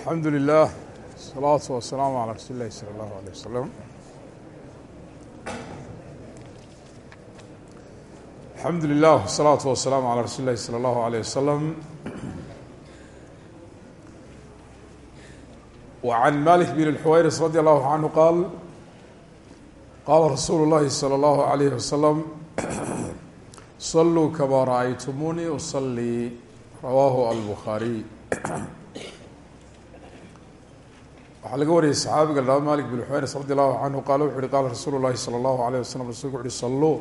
alxamdu lilah asalaatu wasalaamu calaa rasuuli illahi sala allahu aleyh wasalam alxamdu lilah asalaatu wasalaamu calaa rasuuli illahi sala allahu aleyh wasalam wacan malik bin alxuwayris radi allahu canhu qaal qaala rasuulu llahi sala allahu alayhi wasalam saluu kamaa ra'aytumuunii usalii rawaahu albukhaariy waxaa laga wariyay saxaabiga la malik bin xuweyns radi allahu canhu qaala wuxu uhi qaala rasuulu llahi sala allahu alayh wasalam rasulku uhi salluu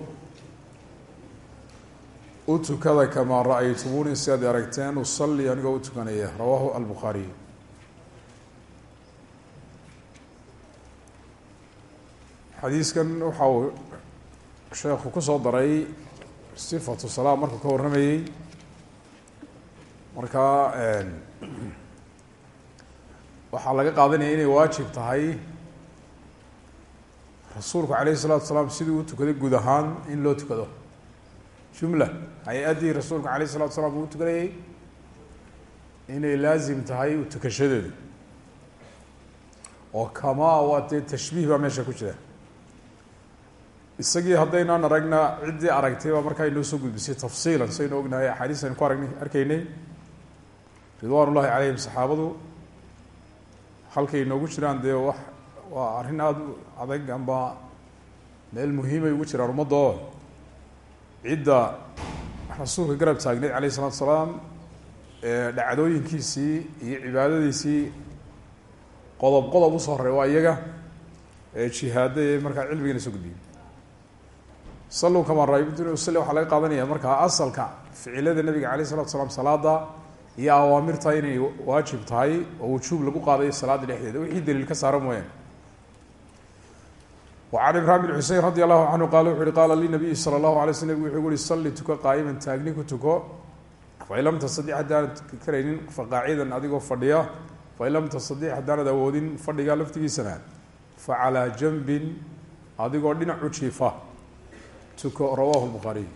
u tukada kamaa ra'aytumuuni sidaad aragteen usallii anigoo utukanaya tukanaya. Rawaahu albukhaariy xadiiskan waxa uu sheekhu ku soo daray sifatu salaa markuu ka warramayey markaa waxaa laga qaadanaya inay waajib tahay rasuulku calayhi الsalatu asalaam siduu u tukaday guud ahaan in loo tukado jumla hay-addii rasuulku calayh الsalatu asalaam uu tukanayey inay laazim tahay utukashadeedu oo kamaa waa dee tashbiih baa meesha ku jira isagii haddaynaan aragna ciddii aragtay baa markaa inoo soo gudbisay tafsiilan saynu ognahay axaadiis aynu ku aragn arkaynay ridwaan ullahi calayhim saxaabadu halkay inoogu jiraan dee wax waa arrin aada adag amba meel muhiimay ugu jiraan ummadda oo cidda rasuulka garab taagneyd calayh isalatu asalaam ee dhacdooyinkiisii iyo cibaadadiisii qodob qodob u soo horay waa iyaga jihaada ee markaa cilmigana soo gudbiyey. Saluu kamaa raayibtun usali waxaa laga qaadanaya markaa asalka ficilada nabiga alayh isalatu salaam salaada iyo awaamirta inay waajib tahay oo wujuub lagu qaadayo salaada dhexdeeda. Wixii daliil ka saara mooyaane wacan ibraahim bin xusein radi allahu canhu qaala wuxu uhi qaala linabiyi sala allahu alay wuxuu uhi salli tuko qaa'iman taagni ku tuko. Fain lam tastadic haddaanad karaynin faqaacidan adigoo fadhiya fain lam tastadic haddaanad awoodin fadhigaa laftigiisana fa calaa janbin adigoo dhinac u jiifa. Tuko rawahu lbukhaariy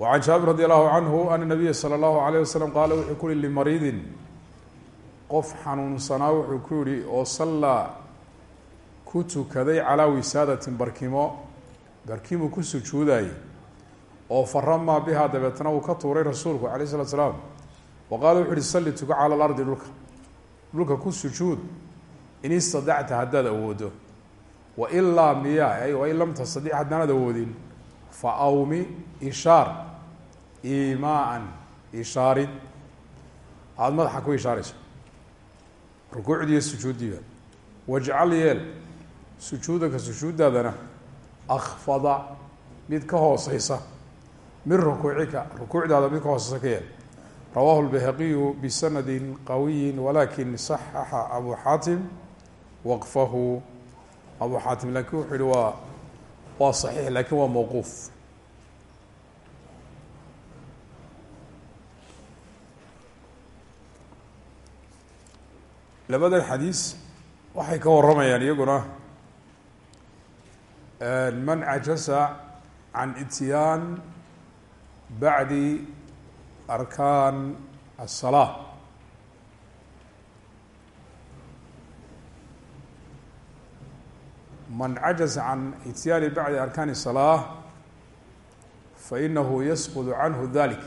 wacan jaabir radi allahu canhu ana nabiya sala allahu alayh wasalam qaala wuxuu ku yihi limariidin qof xanuunsanaa wuxuu ku yihi oo sallaa ku tukaday calaa wisaadatin barkimo barkimuu ku sujuudayay oo faramaa bihaa dabeetna uu ka tuuray rasuulku alayh isalatu salaam wa qaala wuxu uhi salli tuko cala alardi dhulka dhulka ku sujuud in istadacta haddaad awoodo wailaa miya ay lam tastadic haddaanad awoodin fa awmi ishaar imaan ishaarid. Aada madaxa ku ishaarayso. Rukuucdiiyo sujuuddiiba. Wajcal yeel. Sujuudaka sujuuddaadana akfada mid ka hooseysa min rukuucika rukuucdaada mid ka hooseysa ka yeel. Rawaahu lbayhaqiyu bisanadi qawiyi walakin saxaxa abu xaatim waqfahu. Abu xaatim laakiin wuxuu yihi waa waa صaxiix laakiin waa mawquuf labadan xadiis waxay ka waramayaan iyaguna man cajasa can ityaan bacdi arkaan الsalaaة man cajaza can ityaani bacdi arkaani الsalaaة fainahu yasqud canhu dalik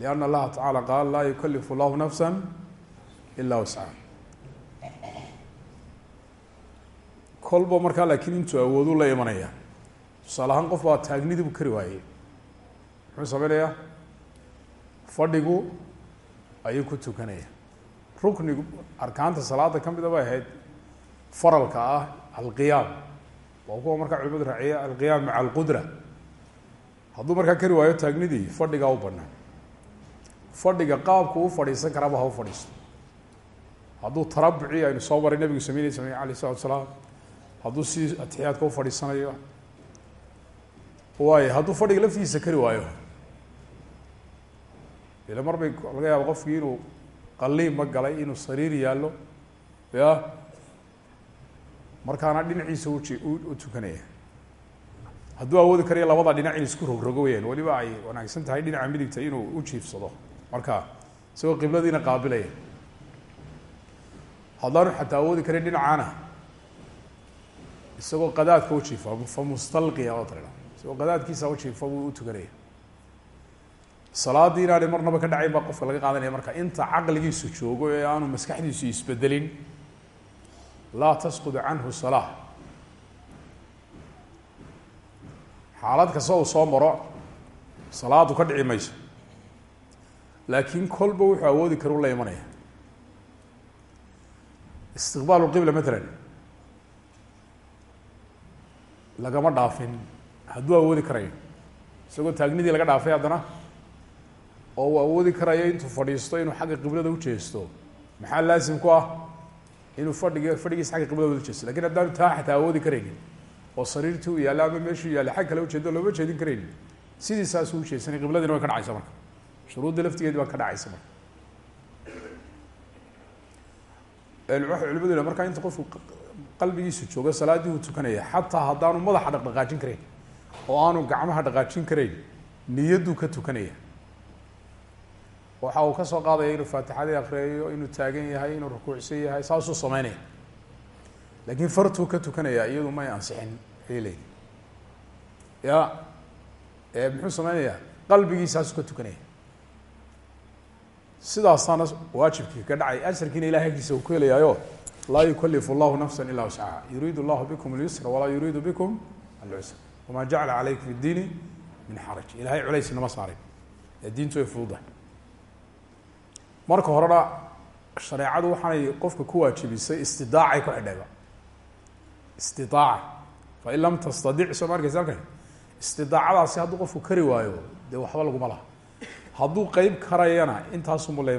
lianna allaha tacala qaal laa yukalifu llahu nafsa ila wascaha kolba markaa laakiin intuu awoodu la imanaya. Tusaale ahaan qof baa taagnidiibu kari waayey. Muxuu sameynayaa fadhigu ayuu ku tukanaya ruknigu arkaanta salaada ka mida bay ahayd faralka ah alqiyaam. Waa kuwa markaa culimadu raaciya alqiyaam maca alqudra. Hadduu markaa kari waayo taagnidii fadhigaa u banaan fadhiga qaabku u fadhiisan karaaba ha u fadhiisto. Hadduu tarabuci aynu soo maray nabigu sameynay samey alayh isalatu salaam hadduu si atixiyaadka u fadhiisanayo. Waayo hadduu fadhiga laftigiisa kari waayo. Ila mar bay laga yaaba qofkii inuu qaliinba galay inuu sariir yaallo ya markaana dhinaciisa uji u tukanaya. Hadduu awoodi karayo labada dhinac in isku rogrogo weyaan weliba ay wanaagsan tahay dhinaca midigta inuu u jiifsado marka isagoo qibladiina qaabilaya. Haddaanu xataa awoodi karin dhinacaana isagoo qadaadka ujiifa fa mustalqiya oo tira isagoo qadaadkiisa ujiifa buu u tukanaya. Salaadii inaanay marnaba ka dhacayn baa qofka laga qaadanaya marka inta caqligiisu joogo ee aanu maskaxdiisu isbedelin laa tasqudu canhu salaa xaalad kasta uu soo maro salaadu ka dhici mayso. Laakiin kolba wuxuu awoodi kara u la imanaya. Istiqbaal qibla matalan lagama dhaafin. Hadduu awoodi karayo. Isagoo taagnidii laga dhaafay haddana oo uu awoodi karayo intuu fadhiisto inuu xagga qiblada ujeesto maxaa laasim ku ah? Inuu fadhig fadhigiisa agga qiblada ujeesto laakiin haddaanu taa xataa awoodi karaynin oo sariirtii u yaalla ama meeshuu yaalla xag kale ujeedo looma jeedin karaynin. Sidiisaasuu ujeedsanay qibladiina way ka dhacaysa marka. Shuruudda laftigeedi baa ka dhacaysa marka. Culimadu markaa inta qofku qalbigiisu joogo salaaddii uu tukanaya xataa haddaanu madaxa dhaqdhaqaajin karayn oo aanu gacmaha dhaqaajin karayn niyadduu ka tukanaya. Waxa uu ka soo qaadaya inuu faatixadii akriyayo inuu taagan yahay inuu rukuucsan yahay saasuu sameynaya. Laakiin fartuu ka tukanaya iyadu may ansixin leeyihi ya muxuu sameynayaa qalbigiisaasuu ka tukanaya. Sidaasaana waajibkii ka dhacay asarkiina ilahay agtiisa uu ku helayaayo laa yukalifu llahu nafsa ila wscaha yuriidu llahu bikum اlyusra walaa yuriidu bikum alcusra wama jacala calaykum fi اdiini min xaraj ilahay culays nama saarin ee diintu way fududahay marka horena shareecadu waxaanay qofka ku waajibisay istidaacay ku xidhayba istidaaca fain lam tastadic soo ma halkan istidaacadaasi hadduu qofku kari waayo dee waxba laguma laha hadduu qeyb karayana intaasunbu la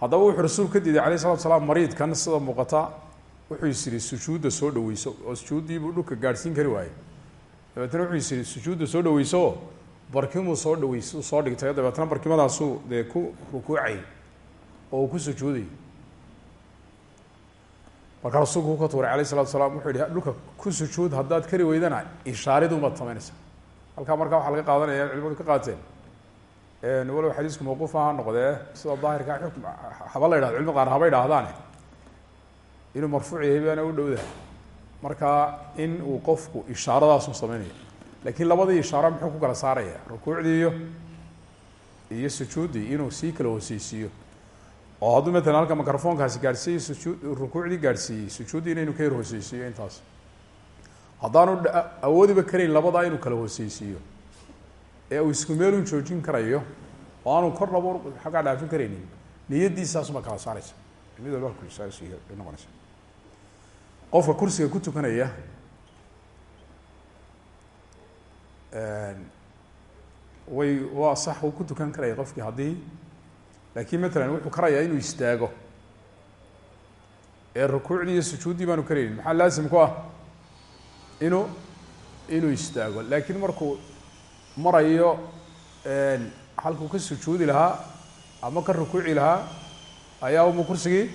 haddaba wuxuu rasuulku ka diiday alayh salatu salaam mariidkan sida muuqata. Wuxuu is yihi sujuudda soo dhaweyso oo sujuuddiibuu dhulka gaadhsiin kari waayey. Dabeetna wuxuu is yihi sujuudda soo dhaweyso barkimuu soo dhaweys soo dhigtay. Dabeetna barkimadaasuu dee ku rukuucay oo uu ku sujuuday. Markaa rasuulku ka tuuray alayh salatu salaam wuxuu yihi dhulka ku sujuud haddaad kari weydana ishaaridunbaad samaynaysa halkaa markaa waxaa laga qaadanaya culimadu ka qaateen walow xadiisku mawquuf ha noqdee sida daahirka xukm haba la yidhahdo culimada qaar haba idhaahdaane inuu marfuuc yahay baana u dhowdahay markaa in uu qofku ishaaradaasu sameynayo laakiin labadii ishaaro muxuu ku kala saaraya? Rukuucdii iyo iyo sujuuddii inuu sii kala hooseysiiyo. Oo hadduu matalan halka microfonkaasi gaadhsiiyey sujuud rukuucdii gaadhsiiyey sujuuddii inuu ka yar hooseysiiyo intaas. Haddaanu awoodiba karayn labadaa inuu kala hooseysiiyo ee uu isku meelun joojin karayo oo aanu kor labo xaggaa dhaafin karaynin. Niyaddiisaasuma kala saaraysa. Mid walba noqonaysa. Qofka kursiga ku tukanaya way waa sax uu ku tukan karaya qofkii haddii laakiin matalan wuxuu karayaa inuu istaago. Ee rukuucdii iyo sujuuddii baanu karaynin. Maxaa laasim ku ah? Inuu inuu istaago. Laakiin markuu marayo halkuu ka sujuudi lahaa ama ka rukuuci lahaa ayaa uma kursigii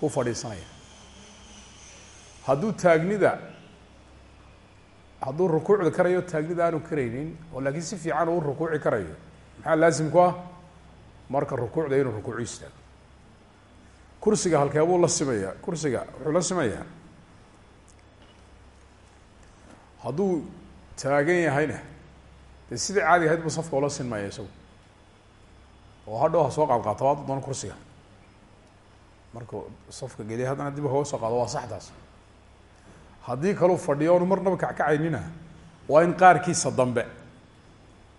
ku fadhiisanaya. Hadduu taagnida hadduu rukuucda karayo taagnida aanu karaynin oo laakiin si fiican uu rukuuci karayo maxaa laasim ku ah? Marka rukuucda inuu rukuucu istaago. Kursiga halkeebuu la simaya kursiga wuxuu la simayaa. Hadduu taagan yahayna dee sidai caadi ahayd buu safka ula sinmaya isagu. Oo hadhow ha soo qaad qaato waa doon kursiga. Markuu safka geliya haddana dib hoga soo qaado waa saxdaas. Haddii kaluu fadhiyo onu marnaba kackacaynina waa in qaarkiisa dambe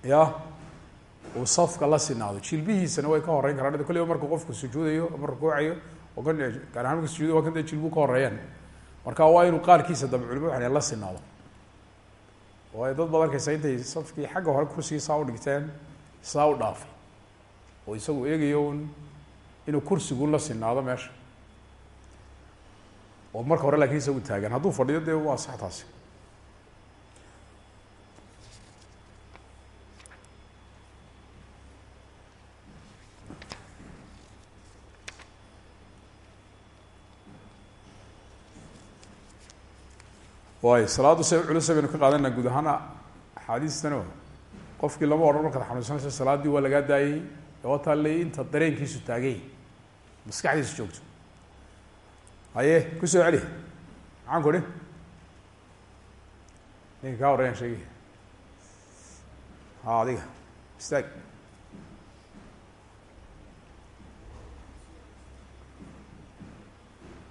ya uu safka la sinaado. Jilbihiisana way ka horeyn karaan. Kolliba markuu qofku sujuudayo ama rukuucayo oo kan marka sujuudayo waa kan dee jilbuu ka horeeyaan marka waa inuu qaarkiisa dambe culimadu waxay la sinaado waayo dad baad arkaysa intay safkii xagga hore kursigii saa u dhigteen saa u dhaafay. Oo isagu eegayo un inuu kursigu la sinaado meesha. Oo marka hore laakiin isagu taagan. Hadduu fadhiyo dee waa sax taasi waay salaaddu se culuse baynu ka qaadanaa guud ahaan axaadiistano qofkii lama odhan markaad xanuunsanaysa salaaddii waa lagaa daayey wataa le inta dareenkiisu taagay. Maskaxdiisu joogto. Haye ku soo celi. Maxaan ku idhi ninka kaa horreeyaan sheegaya ha adiga. Istaag.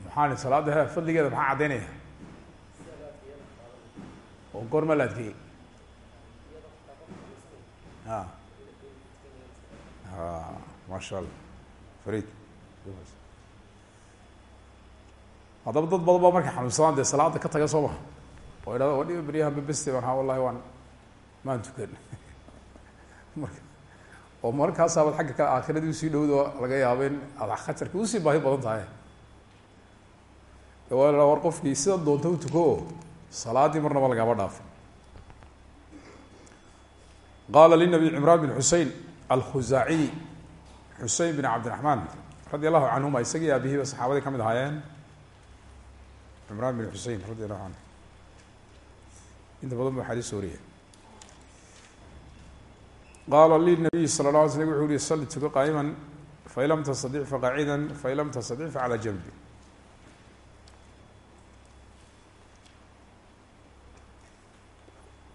Maxaan salaada he fadligeeda maxaa caddaynaya oo goorma la adkeeyey. A a maasha allah farid haddaba dad badan baa markay xanuunsadaan dee salaada ka taga soo maha oo idhahda wadhiba beryahan babeste baan wallahi waan maan tukan. Marka oo markaasaabad xagga kale aakiradii u sii dhowdo laga yaabo in aad khatarki u sii baahi badan tahay. Waa war qofkii sida doonta u tuko. oo salaadii marnaba lagama dhaafin. Qaala linabi cimraan bin xusein alkhuzaaciy xusein bin cabdiraxmaan radi allahu canhuma isagii aabihiiba saxaabadii ka mid ahaayeen. Cimraan bin xusein radi allahu canhu. Inta badan bu xadiis wariya qaala linabiyi sala la alay slm wuxuu yihi salli tuko qaa'iman fain lam tastadic faqaacida fain lam tastadic facalaa janbi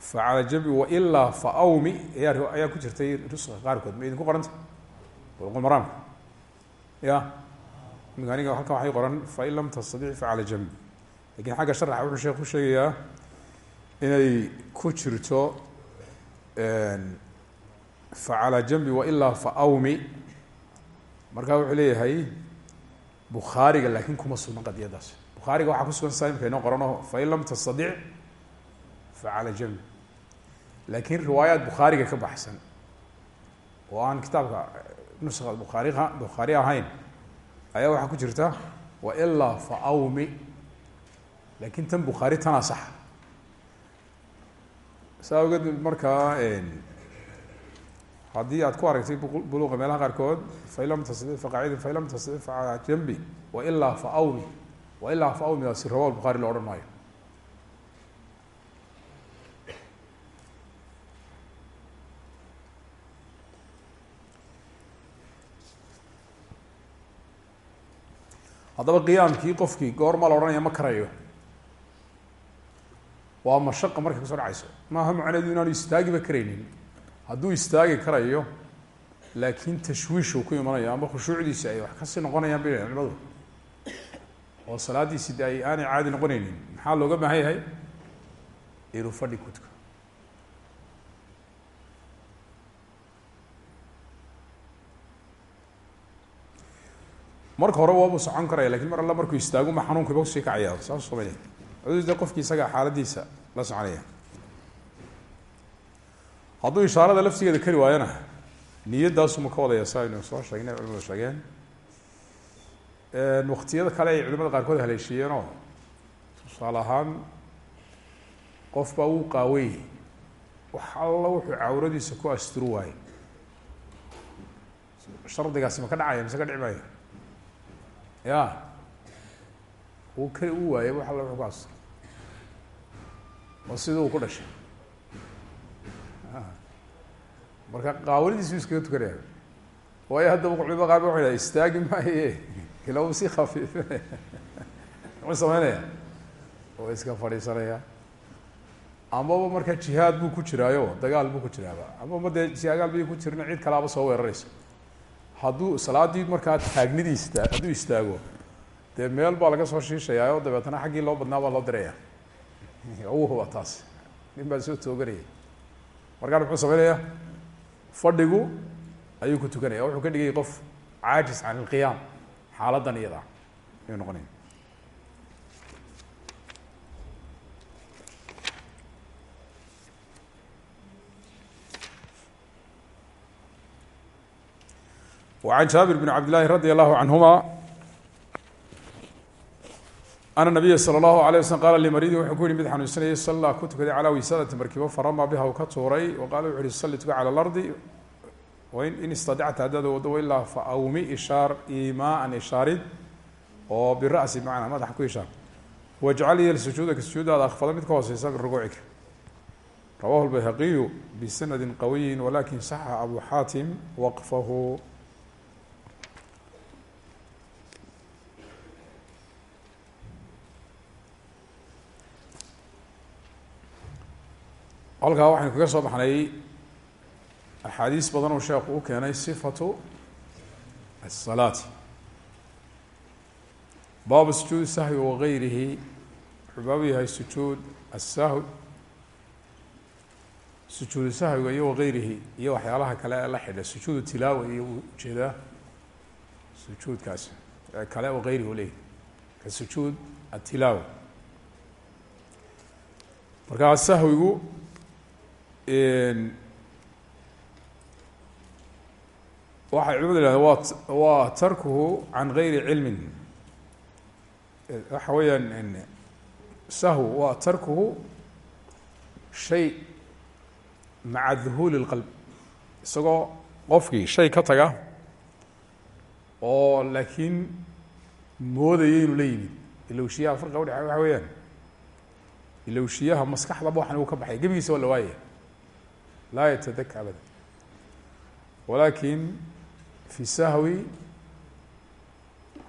facala jambi wailaa faawmi ayaa ayaa ku jirtay ruska qaarkood ma idinku qoranta maraamka ya imika aniga halkan waxay qoran fain lam tastadic facala jambi laakiin xagga sharaxa wuxuu sheekh ku sheegayaa inay ku jirto facala jambi wailaa faawmi markaa wuxuu leeyahay bukhaariga laakin kuma sugna qadiyadaas bukhaariga waxaa kusugan sa imika inoo qorano fain lam tastadic facala jambi laakiin riwaayaat bukhaariga ka baxsan oo aan kitaabka nuska bukhaari bukhaari ahayn ayaa waxaa ku jirta wailaa faawmi laakin tan bukhaari tanaa saxa saa ogeed markaa haddii aad ku aragtay buluqa meelaha qaarkood fain lam tastadic faqaacida fain lam tastadic facala jambi wailaa faawmi wailaa faawmidaasi rawa bukhaari lo odhan maayo haddaba qiyaamkii qofkii goorma la odhanaya ma karayo. Waa mashaqa markay ku soo dhacayso. Maaha macneedu inaanu istaagiba karaynin. Hadduu istaagi karayo laakiin tashwiishuu ku imanayo ama khushuucdiisi ay wax ka sii noqonayaan bay culimadu. Oo salaadiisi de ay aanay caadi noqonaynin. Maxaa looga baahan yahay inuu fadhi ku marka hore waabuu socon karaya laakiin mar alla markuu istaago ma xanuunkiiba ku sii kacaya saas samey de qofkii isaga xaaladiisa la soconaya. Hadduu ishaarada laftigeeda kari waayona niyadaasuma ka wadaya sa aynu soo sheegnay culimadu sheegeen. Waktiyada kale ay culimada qaarkood haleeshiiyeenoo tusaale ahaan qof baa wuu qaawey wax alla wuxuu cawradiisa ku asturu waaye. Shardigaasi ma ka dhacaya mise ka dhici maayo ya. Uu kari u waayay wax alla wuxuu ku astur oo sidii uu ku dhashay. Marka qaawanidiisu iskaga tukanaya. Waayo haddaba culimada qaar ba dhaha istaagi maaye. Ila u sii khafiifinaya muxuu sameynaya. Oo iska fadhiisanaya. Amaba marka jihaad buu ku jiraayo dagaal buu ku jiraaba. Amaba dee dagaal bay ku jirna cid kalaaba soo weeraraysa hadduu salaadii markaa taagnidiista hadduu istaago dee meel baa laga soo shiishayaa oo dabeetana xaggii loo badnaa baa loo diraya u huba taas. Nin baa soo tooganaya markaan muxuu sameynaya fadhigu ayuu ku tukanaya. Wuxuu ka dhigayay qof caajis can ilqiyaam xaaladan iyada ayuu noqonaya وعن jaaبir بن cabd للahi radي الlahu canهuma ana nabiya salى الlahu عalيه waslm qala lmariidi wuxuu ku yihi mid xanuunsanayay sallaa ku tukaday calaa wisaadati markibo farama biha u ka tuuray wa qaala wuxu uhi salli tuka calى اlardi in istadacta haddaad wado ilaa faawmi ishaar imaan ishaarid oo bira'si bmacnaa madaxa ku ishaar wajcal yel sujuudaka sujuudaada akfada mid ka hooseysa min rukuucika rawahu lbayhaqiyu bisanadi qawiyi walakin saxa abu xaatim waqfahu halkaa waxaynu kaga soo baxnay axaadiis badan oo sheekhu u keenay sifatu asalaati baabu sujuud sahwi wagayrihi wuxuu baabu yahay sujuud asahw sujuudu sahwiga iyo wagayrihi iyo waxyaalaha kale ee la xidha sujuudu tilaawa iyo u jeedaa sujuudkaasi ee kale wagayrihi leeyahy ka sujuud atilaawa markaa sahwigu waxay culimadu yihahdeen wa waa tarkuhu can gayri cilmin. Waxa weeyaan sahw waa tarkuhu shay maca duhuuli اlqalb isagoo qofkii shay ka taga oo laakiin moodaya inuu la yimid. Ilowshiyaha farqa udhexe waxa weeyaan ilowshiyaha maskaxdaba waxan uu ka baxay. Gebigiisa waa la waayaya laa yatadaka abada walakin fi sahwi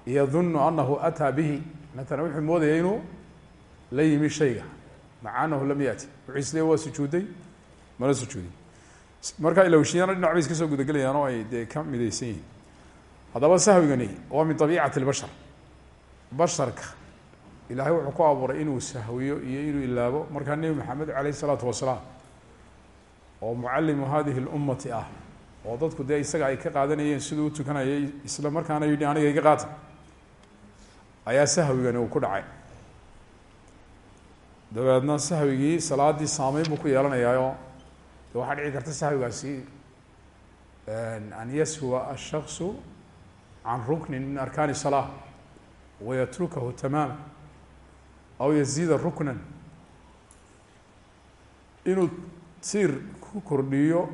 yadunu anahu ataa bihi. Matala wuxuu moodaya inuu la yimi shayga. Maca anahu lam yati wuxuu isle waa sujuuday mana sujuudin. Marka ilowshiyana dhinac bay iska soo gudagelayaan oo ay dee yihiin. Haddaba sahwigani waa min abiicati lbashar basharka ilahay wuxuu ku abuuray inuu sahwiyo iyo inuu ilaabo. Markaa nebi maxamed aleyh isalaatu wasalaam oo mucalimu hadihi اlummati ah oo dadku dee isaga ay ka qaadanayeen siduu u tukanayay isla markaana yidhi aniga iga qaata ayaa sahwigani uu ku dhacay dabeedna sahwigii salaadii saameyn buu ku yeelanayaayo de waxaa dhici karta sahwigaasi an yashuwa ashaksu can ruknin min arkaani الsalaa wayatrukahu tamaama aw yaziida ruknan inuu tiir ku kordhiyo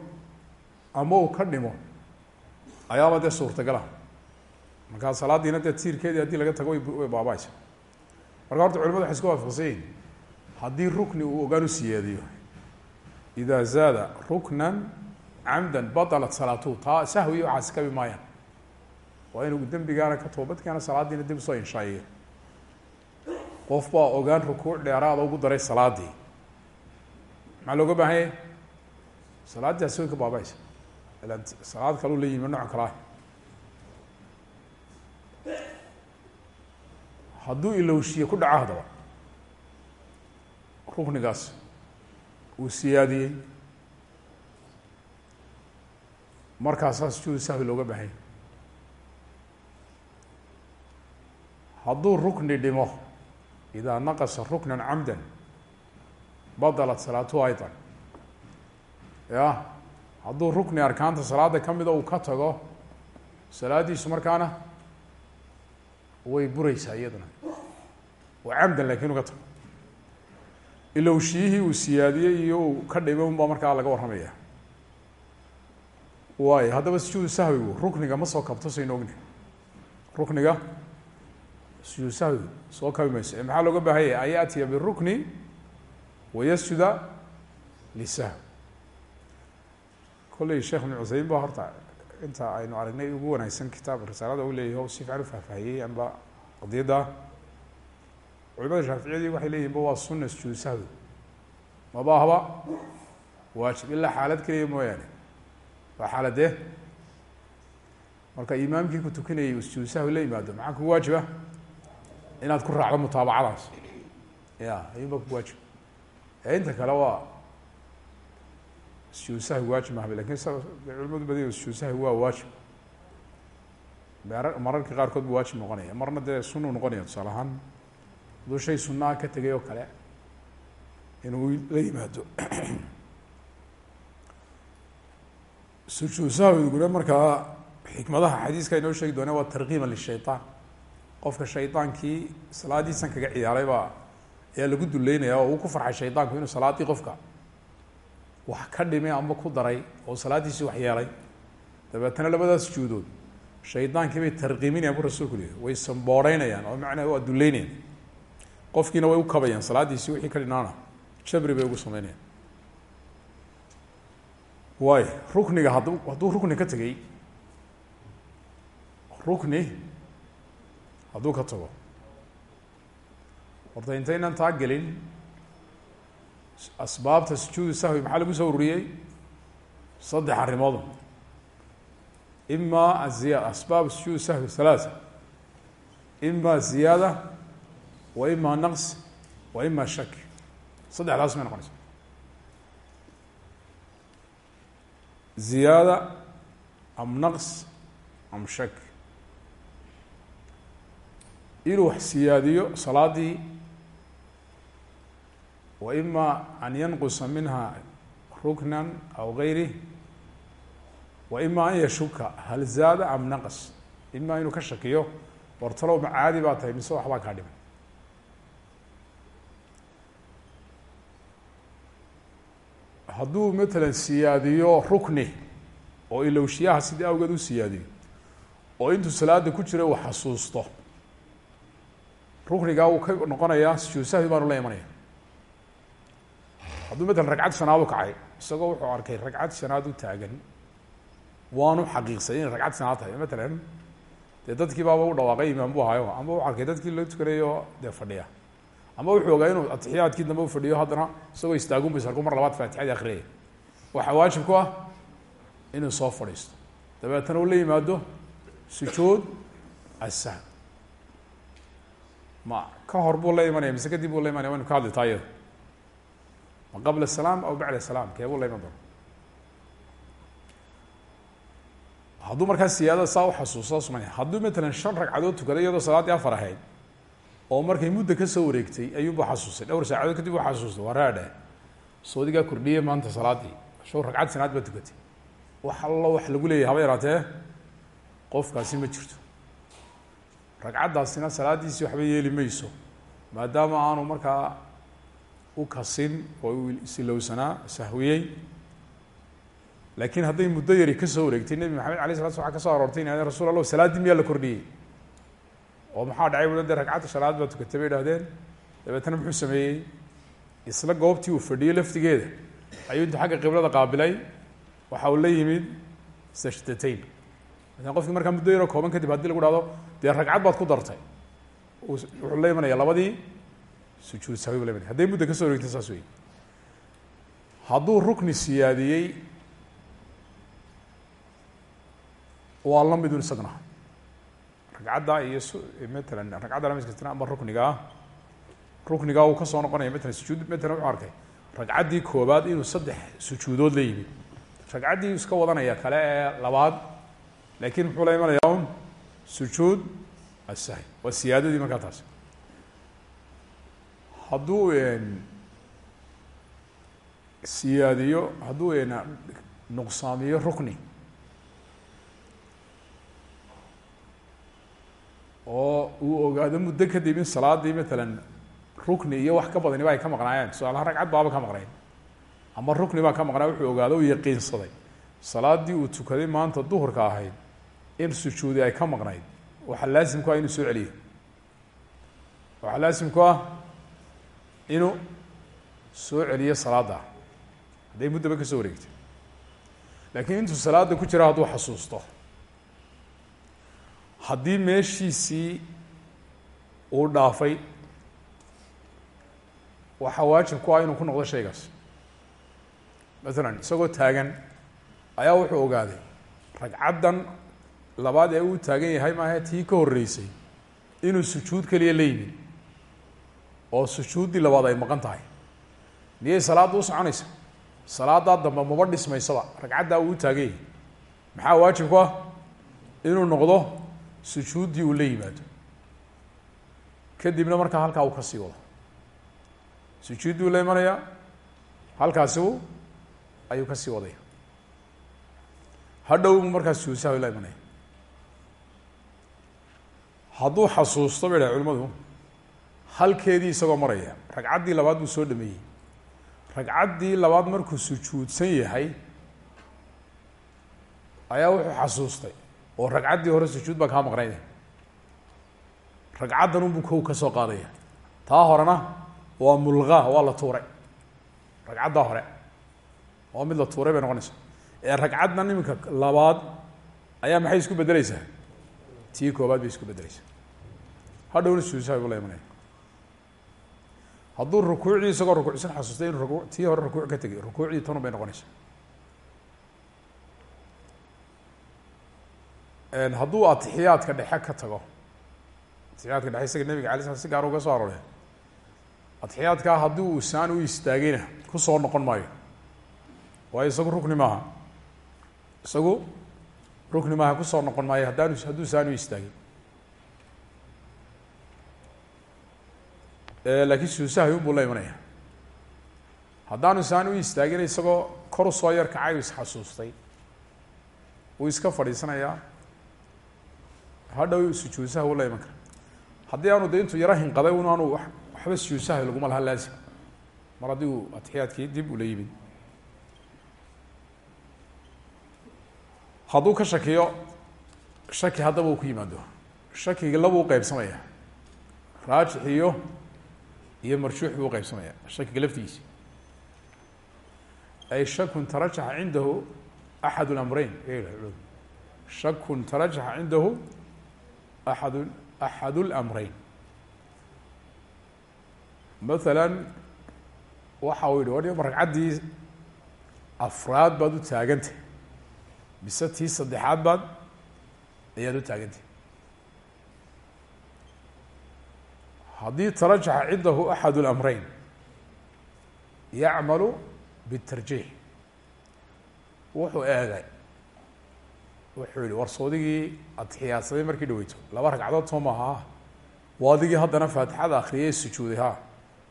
ama uu ka dhimo ayaaba dee suurtagala. Markaa salaadiina dee tiirkeedii haddii laga tago way baabaaysa marka horta culimadu waxay isku waafaqsan yihiin haddii rukni uu ogaan u siyaadiyo ida zaada ruknan camdan batalat salaatuhu taa sahwi waxaasi kabi maayaan. Waa inuu dembigaana ka toobadkeena salaadiina dib u soo inshaayiyo qof baa ogaan rukuuc dheeraada ugu daray salaadii. Maxaa looga baahan yahy salaaddaasi way ka baabaysa ilan salaad kaleu la yimi nooc kala ah hadduu ilowshiye ku dhaco haddaba ruknigaas uu siyaadiyey markaasaa sujuudu sahwi looga baahanya. Hadduu rukni dhimo idaa naqasa ruknan camdan badalat salaatuhu aydan ya hadduu rukni arkaanta salaada kamida uu ka tago salaadiisu markaana way bureysaa iyaduna. Waa camdan laakiin uga tago. Ilowshiyihii uu siyaadiyey iyo uu ka dhimay un baa markaa laga warramaya waayo haddaba sujuudu sahwigu rukniga ma soo kabto saynu ogni. Rukniga sujuud sahwigu soo kabi mayso. Maxaa looga baahan yahay an yaatiya birukni wayasjuda lisahwi kolley sheekh ibn cuseymin ba horta inta aynu aragnay ugu wanaagsan kitaab risaalada u leeyahy o si fiican ufahfaahiyey anba qadiyadda culimada shaaficiyadii waxay leeyihiin ba waa suna sujuud sahwi maba ahba waajib ilaa xaalad keliya mooyaane. Waa xaaladee marka imaamkii ku tukanayay uu sujuud sahwi la yimaado maxaa kugu waajiba inaad ku raacdo mutaabacadaas. Ya ayun ba kugu waajib. Ee inta kale waa sujuud sahwi waajib mahba laakiin culimadu badi sujuud waa waajib mararka qaarkood bu waajib noqonaya marna dee sunuu noqonaya tusaale ahaan aduu shay sunaa ka tegay oo kale inuu la yimaado sujuud markaa xikmadaha xadiiska inoo sheegi doona waa tarkiiban lishayطaan qofka shaydaankii salaadiisan kaga ciyaaray baa ayaa lagu duleynaya oo uu ku farxay shaydaanku inuu salaadii qofka wax ka dhimay ama ku daray oo salaadiisii wax yeelay. Dabeetana labadaas sujuudood shaydaankii bay tarkiiminayaan bu rasulku leeyahy way sambooreynayaan oo macnaha waa duleynayaan qofkiina way u kabayaan salaadiisii wixii ka dhinaana jabri bay ugu sameynayaan. Waay rukniga hadd hadduu rukni ka tegey rukni hadduu ka tago. Horta intaynan taa gelin asbaabta sujuudu sahwi maxaa lagu soo ururiyey? Saddex arrimood. Ima aziya asbaab sujuud sahwi halaata ima ziyaada wa ima naqs wa ima shak. Saddexdaas may noqonaysa ziyaada am naqs am shak. Inuu wax siyaadiyo salaadii ima an yanqusa minha rukna aw gayrih wa ima an yashuka hal zaada am naqs ima inuu ka shakiyo wartalow ma caadi baa tahay mise waxbaa kaa dhiman hadduu matalan siyaadiyo rukni oo ilowshiyaha sidii awgeed u siyaadiyo oo intuu salaada ku jira uu xasuusto ruknigaa uu ka noqonayaa sujuud sahwi baanu la imanaya hadduu matalan ragcad shanaad u kacay isagoo wuxuu arkay ragcad shanaad u taagan waanu xaqiiqsay inay ragcad shanaad tahay. Matalan dadkii baaba u dhawaaqay imaam bu ahayo ama u arkay dadkii loo tukanayo dee fadhiya. Ama wuxuu ogaa inuu atixiyaadkii dambe u fadhiyo haddana isagoo istaagun bu isarku mar labaad faatixadii akriyaya waxaa waajib ku ah inuu soo fadhiisto. Dabeetana uu la yimaado sujuud asahw ma ka hor buu la imanaya mise kadib buu la imanaya waynu ka hadli taa qabla salaam aw bacda salaam kee buu la iman doona hadduu markaa siyaadada saa uxasuusto sumaya. Hadduu matalan shan ragcadood tukaday iyadoo salaaddii afar ahayd oo markay muddo ka soo wareegtay ayuunbu xasuustay dhowr saacadood kadib u xasuustay waa raadhe. Soodigaa kordhiye maanta salaadii. Show ragcad sanaad baa tukatay. Wax allo wax lagu leeyahy haba yaraatee? Qofkaasi ma jirto. Ragcaddaasina salaaddiisii waxba yeeli mayso maadaama aanu markaa u kasin oo uu isilowsanaa sahwiyey. Laakiin hadday muddo yari ka soo wareegtay nebi maxamed alay sala sl waa ka soo aroortay in rasul allah salaaddii miyaa la kordhiyey. Oo maxaa dhacay bu de ragcadda shanaad baa tukatay bay idhahdeen dabeetana muxuu sameeyey? Isla goobtii uu fadhiyey laftigeeda ayuu intuu xagga qiblada qaabilay. Waxa uu la yimid sajdatayn maala qofkii markaa muddo yaroo kooban kadib haddii lagu hahdo dee ragcad baad ku dartay. Wuxuu la imanaya labadii sujuud sahwi bu la imanaya hadday muddo ka soo wareegtay saas wey hadduu rukni siyaadiyey waa la midun isagna. Ragcadda iyo matalan ragcadda lamiskastina ama ruknigaa ruknigaa uu ka soo noqonaya matalan sujuud matalan wuxuu arkay ragcaddii koobaad inuu saddex sujuudood la yimid ragcaddii iska wadanaya kale ee labaad laakiin muxuu la imanayaa un sujuud asahi waa siyaadadii markaa taasi hadduu siyaadiyo hadduu nuqsaamiyo rukni. Oo uu ogaado muddo kadib in salaadii matalan rukni iyo wax ka badani ba ay ka maqnaayeen tusaalaha ragcad baaba ka maqnayn. Ama rukni baa ka maqnaa wuxuu ogaado u yaqiinsaday. Salaadii uu tukaday maanta duhurka ahayd in sujuudi ay ka maqnayd. Waxaa laasim ku ah inuu soo celiyo. Waxaa laasim ku ah inuu soo celiyo salaadda. Hadday muddaba ka soo wareegtay. Laakiin intuu salaada ku jira hadduu xasuusto haddii meeshiisii uu dhaafay waxaa waajib ku ah inuu ku noqdo shaygaas. Masalan isagoo taagan ayaa wuxuu ogaaday ragcaddan labaad ee uu taagan yahay maahe tii ka horreysay inuu sujuud keliya la yimid oo sujuuddii labaad ay maqan tahay. Miyay salaadda u soconaysa. Salaaddaa dambe maba dhismaysaba. Ragcaddaa uu taagan yahay maxaa waajib ku ah? Inuu noqdo sujuuddii uu la yimaado. Kadibna markaa halkaa uu ka sii wado. Sujuuddii uu la imanayaa halkaasi ayuu ka sii wadaya. Hadhow markaas sujuudsaha la imanaya. Hadduu xasuusto bay dhahay culimadu halkeedii isagoo maraya. Ragcaddii labaad buu soo dhameeyey. Ragcaddii labaad markuu sujuudsan yahay ayaa wuxuu xasuustay oo ragcaddii hore sujuud baa kaa maqnayda ragcaddan unbuu kow ka soo qaadaya. Taa horena waa mulgaa waa la tuuray. Ragcaddaa hore waa mid la tuuray bay noqonaysa. Ee ragcaddan iminka labaad ayaa maxay isku bedeleysaa tii koobaad bay isku bedeleysaa hadhowna sujuusaha buu la imanaya hadduu rukuucdii isagoo rukuucsan xasuustay inu ruku tii hore rukuuc ka tegay rukuucdii tanun bay noqonaysaa. Hadduu atixiyaadka dhexe ka tago atixiyaadka dhexe isaga nebiga alay slam si gaar uga soo aroorey atixiyaadkaa haddii uu u istaagayna ku soo noqon maayo. Waayo isagu rukni maaha. Isagu rukni maaha ku soo noqon maayo haddaanu hadduu saan u istaagin laakiin suusahay unbuu la imanaya haddaanu saan u istaagin isagoo kor u soo yar kacay u isxasuustay wuu iska fadhiisanayaa hadhow sujuusaha wuu la iman kara. Haddii aanu de intuu yaro hinqaday un aanu waxba sujuusaha laguma laha laazim. Mar haddii uu atixiyaadkii dib ula yimid. Hadduu ka shakiyo shaki haddaba uu ku yimaado. Shakiga labuu uqeybsamaya raajix iyo iyo marjuux buu uqeybsamaya shakiga laftigiisa ay shakun tarajaxa cindahu axad اlamreyn shakun tarajaxa cindahu axad axad اlamreyn maala waxa uu yihi wadhima ragcaddii afraad baad u taagantay mise tii saddexaad baad ayaad u taagantay haddii tarajaxa cindahu axad اlamrayn yacmalu bitarjiix. Wuxuu eegay wuxuu yihi warsoodigii aada xiyaadsaday markii dhaweyto. Laba ragcadood soo maaha waa adigii haddana faatixada akriyay sujuuday ha.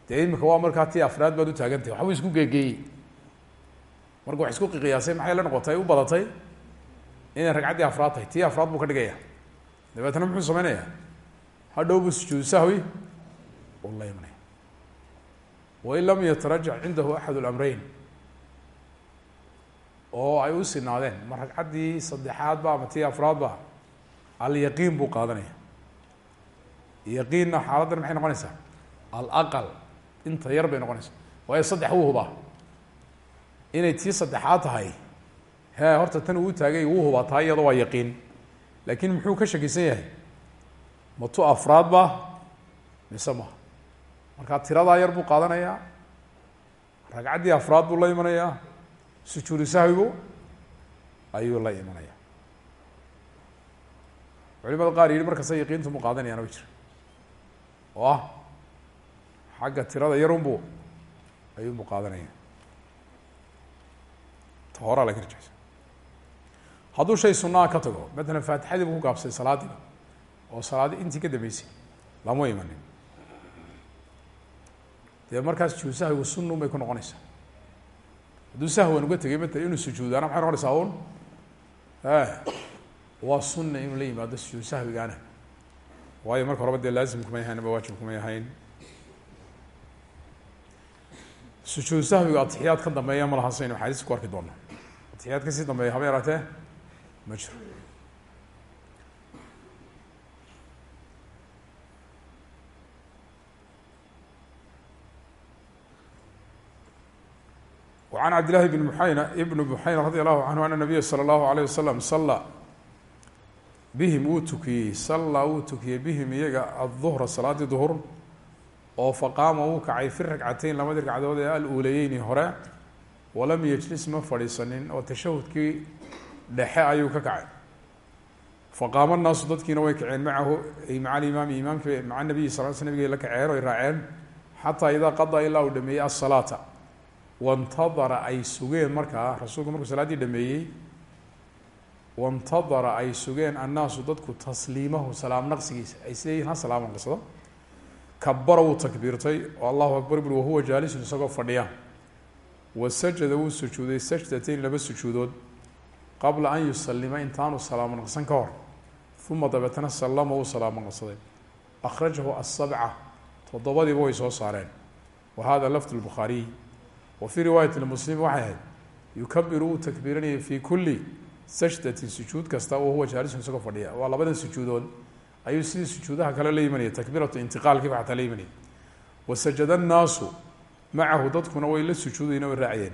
Dee imika waa markaa tii afraad baad utaagantahay waxbuu isku geegeeyey. Marka wax isku qiqiyaasay maxay la noqotay? U badatay inay ragcaddii afraad tahay. Tii afraad buu ka dhigaya dabeetna muxuu samaynayaa? Hadhow buu sujuudu sahwi u la imanaya wain lam yatarajac cindahu axad اlamreyn oo ay u sinaadeen ma ragcaddii saddexaad ba ama tii afraad ba alyaqiin buu qaadanaya. Yaqiinna xaaladdan maxay noqonaysaa? Alaqal inta yar bay noqonaysaa. Waayo saddex wuu hubaa. Inay tii saddexaad tahay he horta tan uu taagay wuu hubaa taa iyada waa yaqiin. Laakiin muxuu ka shakisan yahay? Ma tu afraad ba mise maha markaa tiradaa yar buu qaadanayaa ragcaddii afraad buu la imanayaa sujuudu sahwigu ayuu la imanaya. Culimada qaar yihi markasta yaqiintu mu qaadanayaan way jira oo ah. Xagga tirada yarunbu ayuunbu qaadanaya ta horaa laga rajaysa hadduu shay sunaa ka tago matalan faatixadii buu ku gaabsay salaadiiba oo salaadi intii ka dambeysay lama imanin dee markaas sujuud sahwigu sunun bay ku noqonaysaa hadduu sahwan uga tegay matala inuu sujuudaana maxay noqonaysaa un waa sunna inuu la yimaado sujuud sahwigaana. Waayo marka horeba dee laazim kumay ahayn ama waajib kumay ahayn sujuud sahwiga atixiyaad ka dambeeya ma laha saynu axaadiis ku arki doona atixiyaad ka sii dambeeya haba yaraatee? Ma jiro can cabdillahi bn muxayna ibn buxayna radi allahu canhu ana nabiya sala allahu alayh wasalam sallaa bihim wuu tukiyey sallaa wuu tukiyey bihim iyaga aduhra salaadii duhur oo faqaama wuu kacay fi ragcateyn labadii ragcadood ee aluulayeyni hore walam yejlis ma fadhiisanin oo tashahudkii dhexe ayuu ka kacay faqaama naasu dadkiina way kaceen macahu ay maca alimaami imaamkii maca nabiyi sal l sl nabig la kaceen raaceen xataa idaa qadaa ilaa uu dhameeyey asalaata wاntadara ay sugeen markaa rasuulku markuu salaaddii dhameeyey wاntadara ay sugeen annaasu dadku tasliimahu salaam naqsigiisa ay sileeyihin ha salaam naqsado kabara wuu takbiirtay oo allahu akbar buri wahuwa jaalisun isagoo fadhiya wa sajada wuu sujuuday sajdatayn laba sujuudood qabla an yusalima intaanu salaamo naqsan ka hor uma dabeetana sallama wuu salaamo naqsaday akhrajahu asabca toddobadiiba way soo saareen wa hada lafd lbukhaariy wa fii riwaayati lmuslim waxay ahayd yukabiru wuu takbiiranayay fi kuli sajdatin sujuud kasta wa huwa jaalisun isagoo fadhiya. Waa labadan sujuudood ayuu sidii sujuudaha kale la yimanaya takbiiratu intiqaalkiiba xataa la yimanaya wasajada annaasu macahu dadkuna way la sujuudayeen way raaciyeen.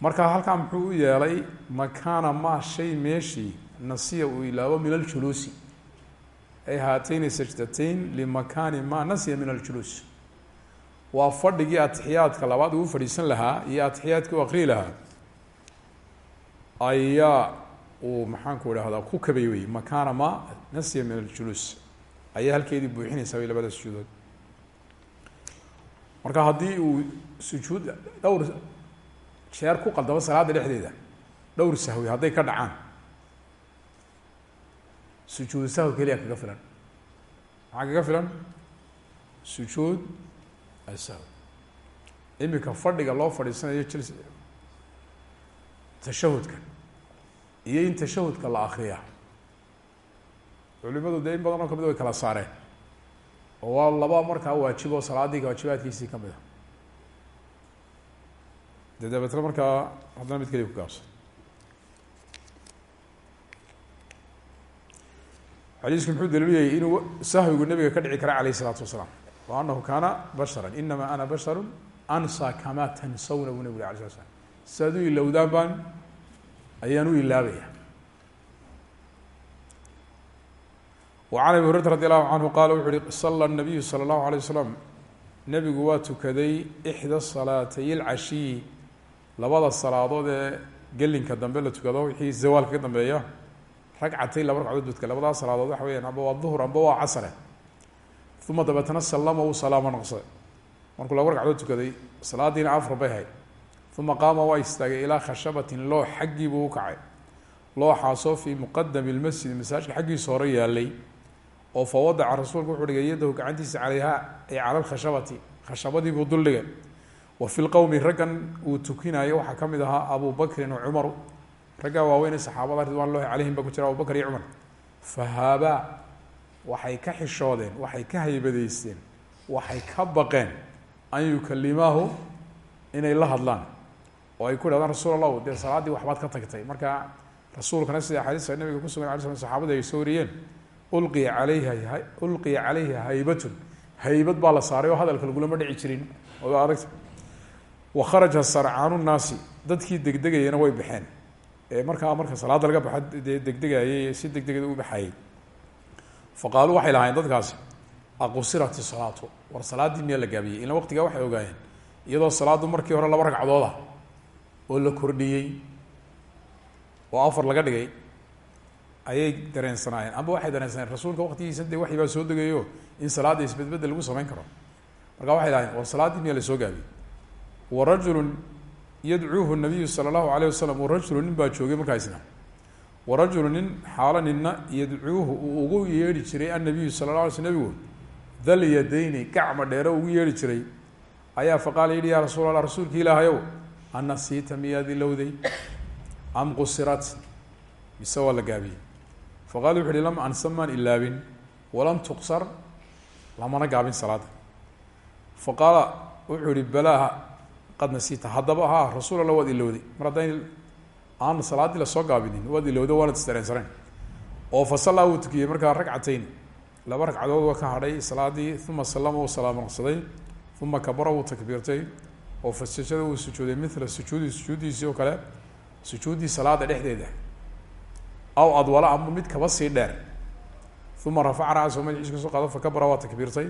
Marka halkaa muxuu u yeelay makaana ma shay meeshii nasiya uu ilaabo min aljuluusi. Ay haatayni sajdatayn limakaani ma nasiya min aljuluus waa fadhigii atixiyaadka labaad uu fadhiisan lahaa iyo atixiyaadkii u akriyi lahaa. Ayaa uu maxaanku idhahdaa ku kabay wey makaana ma nasiya min aljuluus ayaa halkeedii buuxinaysaa way labada sujuudood. Marka haddii uu sujuud dhowr jeer ku qaldamo salaada dhexdeeda dhowr sahwi hadday ka dhacaan sujuud sahwi keliya kaga filan. Maxaa kaga filan? Sujuud imika fadhiga loo fadhiisanayo tashahudka iyo in tashahudka la akriya culimadu dee in badan oo ka mid way kala saareen oo waa laba markaa waajib oo salaadii waajibaadkiisii ka mid a de dabeetna markaa haddana mid keliya ku gaabsan xadiisku muxuu daliiluyayay inuu sahwigu nabiga ka dhici kara alayh isalaatu wasalaam wa anahu kaana bashara inama ana basharu ansa kama tansawna buu nabig ala sala slam siaad u ilowdaan baan ayaan u ilaabaya وعn abi hurayrata radi allahu canhu qaala wuxu uhi sala الnabiyu salى اllahu alيه wasalam nebigu waa tukaday ixda salaatay اlcashiyi labada salaadood ee gelinka dambe la tukado wixii zawaalka ka dambeeya ragcatay laba ragcadood budka labadaas salaadood waxa weyaan amba waa duhr amba waa casre uma dabeetna salama uu salaamo noqsaday markuu laba ragcadood tukaday salaadiina afar bay hayd uma qaama waa istaagay ilaa khashabatin loox xaggii buu u kacay. looxaasoo fii muqadami lmasjid masaajidka xaggiisa hore yaalay oo fa rasuulku wuxuu dhigay yadahu gacantiisa calayha ay cala lkhashabati khashabadii buu duldhigay wa fi lqowmi raggan uu tukinayo waxaa ka mid ahaa abu bakrin wa cumaru raggaa waaweyne saxaabada ridwan llahi calayhim baa ku jira abu bakr iyo cumar fahaabaa waxay ka xishoodeen waxay ka haybadeysteen waxay ka baqeen an yukalimaahu inay la hadlaan. Oo ay ku dhahdaan rasuul allahu dee salaaddii waxbaad ka tagtay. Marka rasuulkana sida axaadiista nabiga ku sugan ala sl saxabada ay soo wariyeen ulqiya alayha ulqiya calayhi haybatun. Haybad baa la saaray oo hadalka lagulama dhici jirin. Adagta wa kharaja sarcaanu nnaasi. Dadkii degdegayana way baxeen. Ee markaa marka salaadda laga baxa dee degdegayay si degdegada u baxayay fa qaaluu waxay lahaayeen dadkaasi aqusirat isalaatu war salaaddii miyaa la gaabiyey ila waqtigaa waxay ogaayeen iyadoo salaaddu markii hore laba ragcadood ah oo la kordhiyey oo afar laga dhigay ayay dareensanaayeen amba waxay dareensanayeen rasuulka waqtigiisa dee waxi soo degayo in salaadda isbedbedel lagu samayn karo. Marka waxay lahayen war salaaddii miyaa la soo gaabiyey. Wa rajulun yadcuuhu nabiyu sala allahu alayh wasalam wa rajulu nin baa joogay markaasna wa rajulu nin xaalo ninna yadcuuhu uu ugu yeedhi jiray annabiyu sala la alay sl nabigu dal yadayni gacma dheere ugu yeedhi jiray. Ayaa faqaala yidhi yaa rasuul allah rasuulki ilaahayow anasiita miyaad ilowday am qusirat? Mise waa la gaabiyey. Faqala wuxu uhi lam ansa maan ilaabin walam tuqsar lamana gaabin salaada. Fa qaala wuxuu ihi balaa qad nasiita haddaba ha rasuul waad ilowday mar haddayn aan salaaddii la soo gaabinin waad ilowda waanad isdareensanayn oo fa sallaa wuu tukiyey markaa ragcatayn laba ragcadood waa ka hadhay salaadii uma sallama uu salaamo noqsaday uma kabara wuu takbiirtay oo fasajada uu sujuuday mila sujuudi sujuuddiisii oo kale sujuuddii salaada dhexdeeda. Aw adwala ama mid kaba sii dheer. Uma rafaca ra-soo madaxiisa ka soo qaado fakabara waa takbiirtay.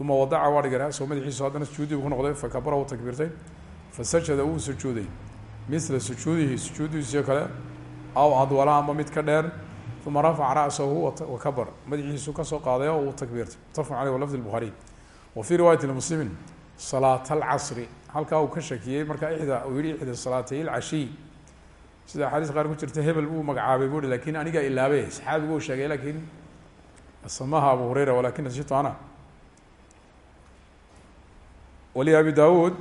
Uma wadaca waa dhigay ra-soo madaxiisu haddana sujuudii buu ku noqday fakabara wuu takbiirtay. Fasajada wuu sujuuday mila sujuudihi sujuuddiisii oo kale aw adwala ama mid ka dheer uma rafaca ra-sahu wakabar madaxiisu ka soo qaaday oo uu takbiirtay mutafaqun aleyh walafdi lbuhaariy wa fii riwaayati muslimin salaat alcasri halkaa uu ka shakiyey markaa ixda uu yihi ixda salaatay ilcashiy sida axaadiis qaar ku jirta hebel buu magacaabay bui laakiin anigaa ilaabay. Saxaabigu sheegay laakiin samaha abu hureyra walakin nasitu ana. Wali abi daawuud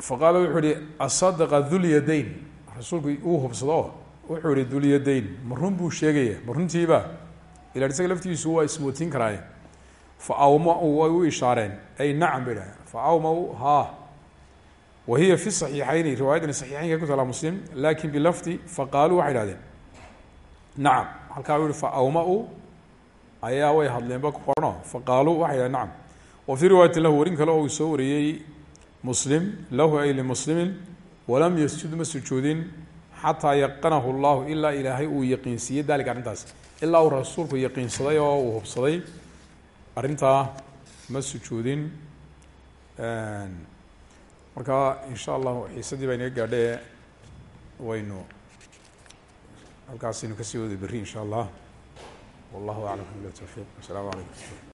faqaala wuxuu yihi asadaqa dulyadayn. Rasuulku uu hubsado o wuxuu yihi dulyadayn. Ma run buu sheegaya ma runtiiba. Ila isaga laftiisu waa ismootiin karaaye. Fa awma-u way u ishaareen. Ay nacam bay dhahdeen fa awma-u ha. Wa hiya fi saxiixayni riwaayadani saxiixeynka ku tala muslim laakiin bilafdi faqaaluu waxay dhahdeen nacam. Halkaa u yihi fa awma-u ayaa way hadleenba ku qorano faqaaluu waxay dhahdeen nacam. Wa fii oo soo wariyey muslim lahu ay limuslimin walam yasjud ma sujuudin xataa yaqanahu llahu ilaa ilaahay uu yaqiinsiiyey dalika arrintaas. Ilaa uu rasuulku yaqiinsaday oo uu hubsaday arrintaa ma sujuudin marka in sha allahu xiisadii baa inaga gaadhe waynu halkaasaynu ka sii wada berri in sha allah wallahu aclam bila tawfiiq. Asalaamu calaykum